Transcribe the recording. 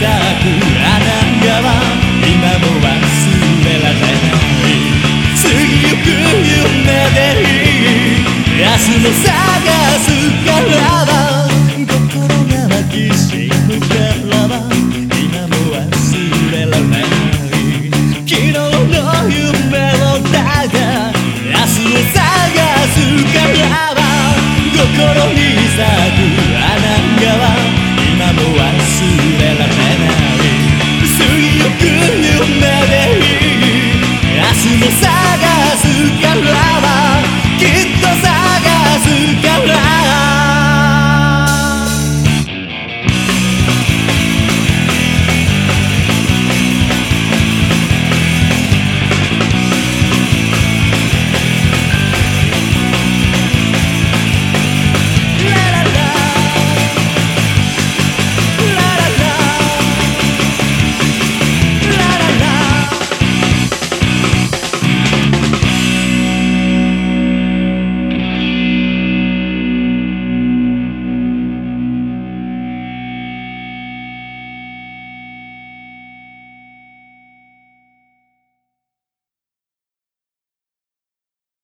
今も忘れられない。過ぎく夢でいい。明日の